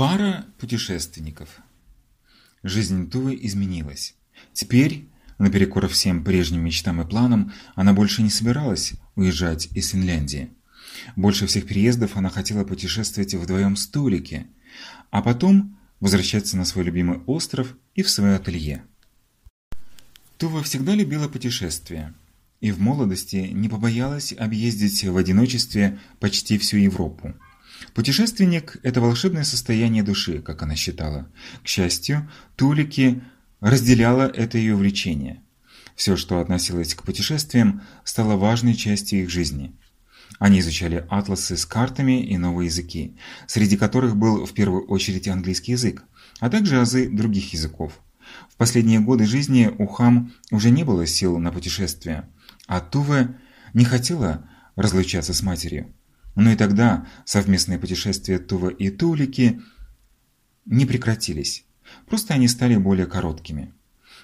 Пара путешественников. Жизнь Тувы изменилась. Теперь, наперекор всем прежним мечтам и планам, она больше не собиралась уезжать из Финляндии. Больше всех переездов она хотела путешествовать вдвоем с Тулики, а потом возвращаться на свой любимый остров и в свое ателье. Тува всегда любила путешествия и в молодости не побоялась объездить в одиночестве почти всю Европу. Путешественник – это волшебное состояние души, как она считала. К счастью, Тулики разделяла это ее увлечение. Все, что относилось к путешествиям, стало важной частью их жизни. Они изучали атласы с картами и новые языки, среди которых был в первую очередь английский язык, а также азы других языков. В последние годы жизни у Хам уже не было сил на путешествия, а Туве не хотела разлучаться с матерью. Но и тогда совместные путешествия Тува и Тулики не прекратились. Просто они стали более короткими.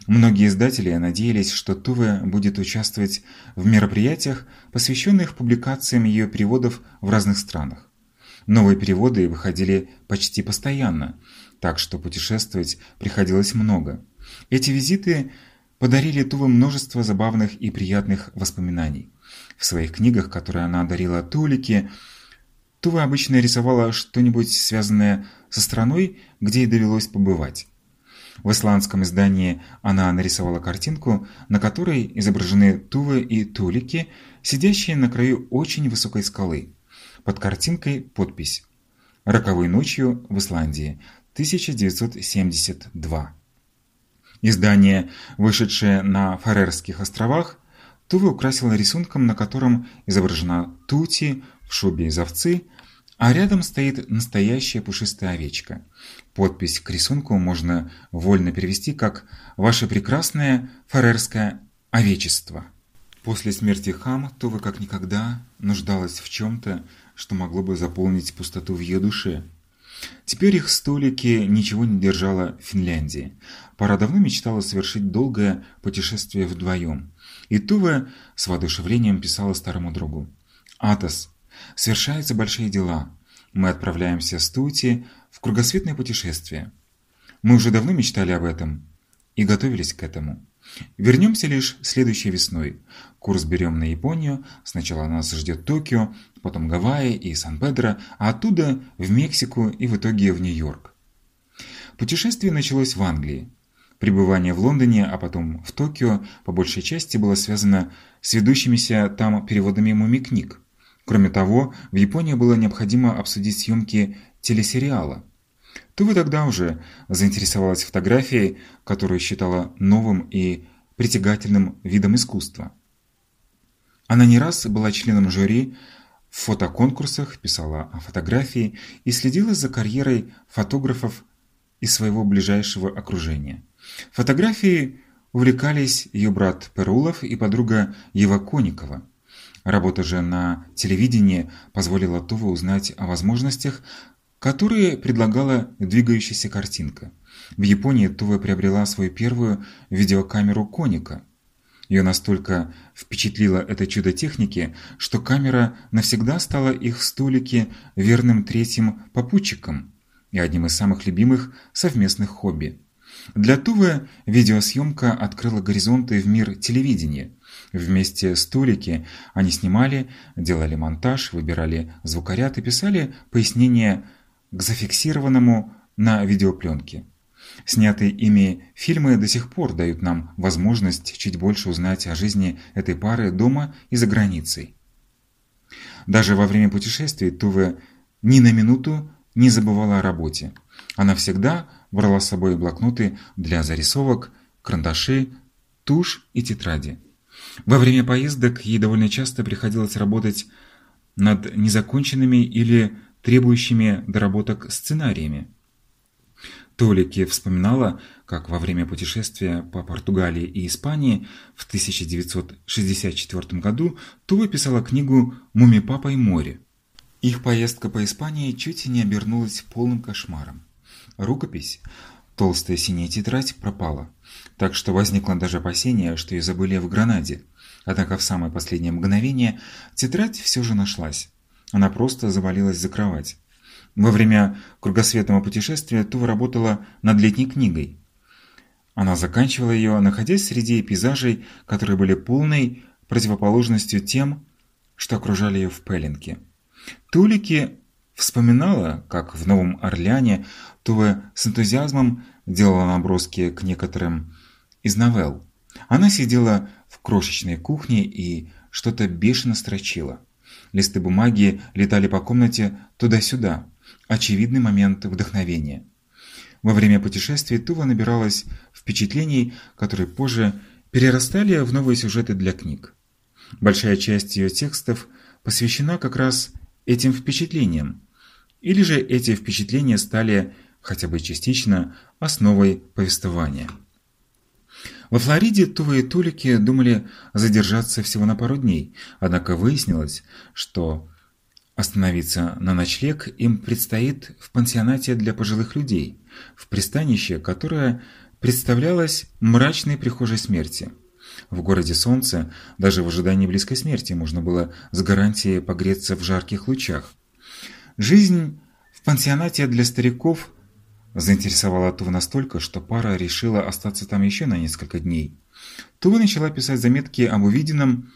Многие издатели надеялись, что Туве будет участвовать в мероприятиях, посвященных публикациям ее переводов в разных странах. Новые переводы выходили почти постоянно, так что путешествовать приходилось много. Эти визиты подарили Туве множество забавных и приятных воспоминаний. В своих книгах, которые она дарила Тулике, Тува обычно рисовала что-нибудь связанное со страной, где ей довелось побывать. В исландском издании она нарисовала картинку, на которой изображены Тувы и Тулики, сидящие на краю очень высокой скалы. Под картинкой подпись «Роковой ночью в Исландии, 1972». Издание, вышедшее на Фарерских островах, Тува украсила рисунком, на котором изображена Тути в шубе из овцы, а рядом стоит настоящая пушистая овечка. Подпись к рисунку можно вольно перевести как «Ваше прекрасное фарерское овечество». После смерти Хам Тува как никогда нуждалась в чем-то, что могло бы заполнить пустоту в ее душе. Теперь их столики ничего не держало в Финляндии. Пара давно мечтала совершить долгое путешествие вдвоем. И Тува с воодушевлением писала старому другу. «Атос, Совершаются большие дела. Мы отправляемся с Тути в кругосветное путешествие. Мы уже давно мечтали об этом и готовились к этому. Вернемся лишь следующей весной. Курс берем на Японию. Сначала нас ждет Токио, потом Гавайи и Сан-Педро, а оттуда в Мексику и в итоге в Нью-Йорк. Путешествие началось в Англии. Пребывание в Лондоне, а потом в Токио по большей части было связано с ведущимися там переводами муми-книг. Кроме того, в Японии было необходимо обсудить съемки телесериала. Тува тогда уже заинтересовалась фотографией, которую считала новым и притягательным видом искусства. Она не раз была членом жюри в фотоконкурсах, писала о фотографии и следила за карьерой фотографов из своего ближайшего окружения. Фотографией увлекались ее брат Перулов и подруга Ева Коникова. Работа же на телевидении позволила Туве узнать о возможностях, которые предлагала двигающаяся картинка. В Японии Тува приобрела свою первую видеокамеру Коника. Ее настолько впечатлило это чудо техники, что камера навсегда стала их в столике верным третьим попутчиком и одним из самых любимых совместных хобби. Для Тувы видеосъемка открыла горизонты в мир телевидения. Вместе с Тулики они снимали, делали монтаж, выбирали звукоряд и писали пояснения к зафиксированному на видеопленке. Снятые ими фильмы до сих пор дают нам возможность чуть больше узнать о жизни этой пары дома и за границей. Даже во время путешествий Туве ни на минуту не забывала о работе. Она всегда брала с собой блокноты для зарисовок, карандаши, тушь и тетради. Во время поездок ей довольно часто приходилось работать над незаконченными или требующими доработок сценариями. Толики вспоминала, как во время путешествия по Португалии и Испании в 1964 году Тува писала книгу «Муми папа и море». Их поездка по Испании чуть не обернулась полным кошмаром. Рукопись, толстая синяя тетрадь, пропала, так что возникло даже опасение, что ее забыли в Гранаде. Однако в самое последнее мгновение тетрадь все же нашлась. Она просто завалилась за кровать. Во время кругосветного путешествия Тува работала над летней книгой. Она заканчивала ее, находясь среди пейзажей, которые были полной противоположностью тем, что окружали ее в Пеленке. Тулики вспоминала, как в Новом Орлеане Тува с энтузиазмом делала наброски к некоторым из новелл. Она сидела в крошечной кухне и что-то бешено строчила. Листы бумаги летали по комнате туда-сюда. Очевидный момент вдохновения. Во время путешествия Тува набиралась впечатлений, которые позже перерастали в новые сюжеты для книг. Большая часть ее текстов посвящена как раз этим впечатлениям, или же эти впечатления стали, хотя бы частично, основой повествования. Во Флориде Тува и Тулики думали задержаться всего на пару дней, однако выяснилось, что остановиться на ночлег им предстоит в пансионате для пожилых людей, в пристанище, которое представлялось мрачной прихожей смерти. В городе Солнце даже в ожидании близкой смерти можно было с гарантией погреться в жарких лучах. Жизнь в пансионате для стариков заинтересовала Тува настолько, что пара решила остаться там еще на несколько дней. Тува начала писать заметки об увиденном,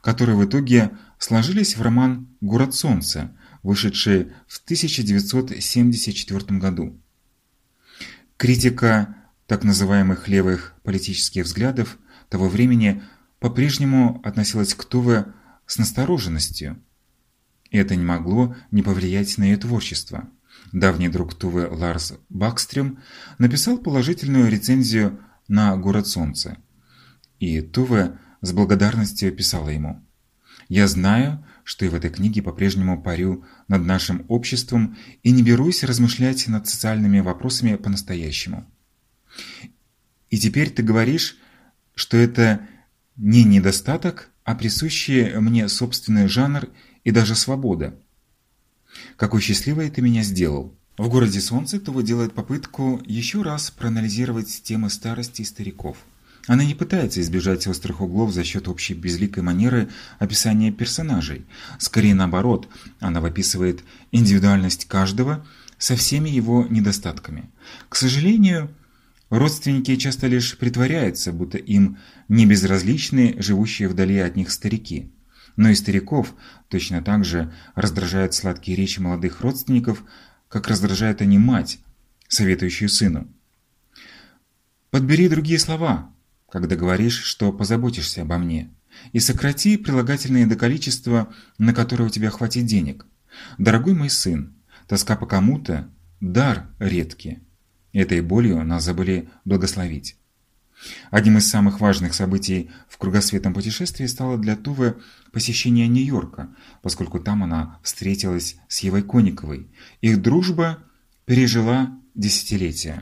которые в итоге сложились в роман «Город солнца», вышедший в 1974 году. Критика так называемых левых политических взглядов того времени по-прежнему относилась к Туве с настороженностью. И это не могло не повлиять на ее творчество. Давний друг Тувы Ларс Бакстрюм написал положительную рецензию на «Город солнца». И Туве с благодарностью писала ему «Я знаю, что и в этой книге по-прежнему парю над нашим обществом и не берусь размышлять над социальными вопросами по-настоящему. И теперь ты говоришь, что это не недостаток, а присущий мне собственный жанр и даже свобода. Какой счастливой ты меня сделал. В городе Солнце Това делает попытку еще раз проанализировать темы старости и стариков. Она не пытается избежать острых углов за счет общей безликой манеры описания персонажей. Скорее наоборот, она выписывает индивидуальность каждого со всеми его недостатками. К сожалению, родственники часто лишь притворяются, будто им не безразличны живущие вдали от них старики. Но и стариков точно так же раздражают сладкие речи молодых родственников, как раздражает они мать, советующую сыну. Подбери другие слова, когда говоришь, что позаботишься обо мне, и сократи прилагательные до количества, на которое у тебя хватит денег. Дорогой мой сын, тоска по кому-то – дар редкий. Этой болью нас забыли благословить. Одним из самых важных событий в кругосветном путешествии стало для Тувы посещение Нью-Йорка, поскольку там она встретилась с Евой Кониковой. Их дружба пережила десятилетия.